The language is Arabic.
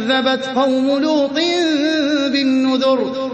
كذبت قوم لوط بالنذر